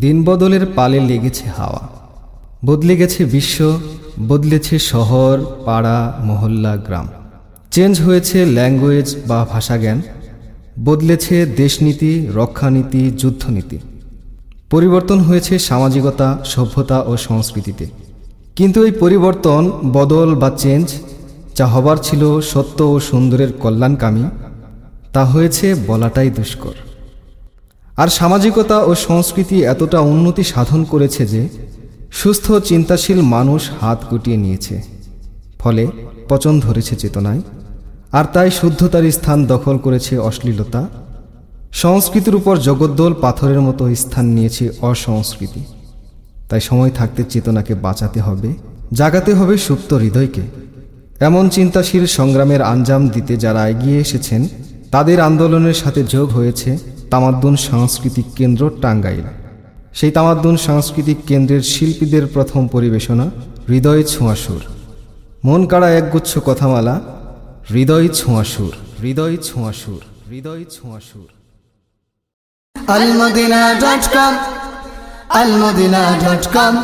দিনবদলের পালে লেগেছে হাওয়া। বদলে গেছে বিশ্ব, বদলেছে শহর, পাড়া, মহল্লা, গ্রাম। চেঞ্জ হয়েছে ল্যাঙ্গুয়েজ বা ভাষাজ্ঞান, বদলেছে দেশনীতি, রক্ষানীতি, যুদ্ধনীতি। পরিবর্তন হয়েছে সামাজিকতা, সভ্যতা ও সংস্কৃতিতে। কিন্তু এই পরিবর্তন, বদল বা চেঞ্জ যা হবার ছিল সত্য ও সুন্দরের কল্যাণকামী, তা হয়েছে বলাটাই দুষ্কর। আর সামাজিকতা ও সংস্কৃতি এতটা উন্নতি সাধন করেছে যে সুস্থ, চিন্তাশীল মানুষ হাত গুটিয়ে নিয়েছে। ফলে পচন ধরেছে চেতনায়। আর তাই শুদ্ধতার স্থান দখল করেছে অশ্লীলতা। সংস্কৃতির উপর জগদ্দল পাথরের মতো স্থান নিয়েছে অসংস্কৃতি। তাই সময় থাকতে চেতনাকে বাঁচাতে হবে, জাগাতে হবে সুপ্ত হৃদয়কে। এমন চিন্তাশীল সংগ্রামের আঞ্জাম দিতে যারা এগিয়ে এসেছেন, তাদের আন্দোলনের সাথে যোগ হয়েছে তামাদ্দুন সাংস্কৃতিক কেন্দ্র টাঙ্গাইল। সেই তামাদ্দুন সাংস্কৃতিক কেন্দ্রের শিল্পীদের প্রথম পরিবেশনা হৃদয় ছোঁয়াসুর। মন কাড়া একগুচ্ছ কথামালা, হৃদয় ছোঁয়াসুর হৃদয় ছোঁয়াসুর হৃদয় ছোঁয়াসুর। Almadina dot com, Almadina dot com.